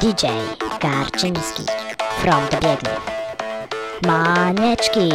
DJ Garczyński from the Biegniew. Manieczki!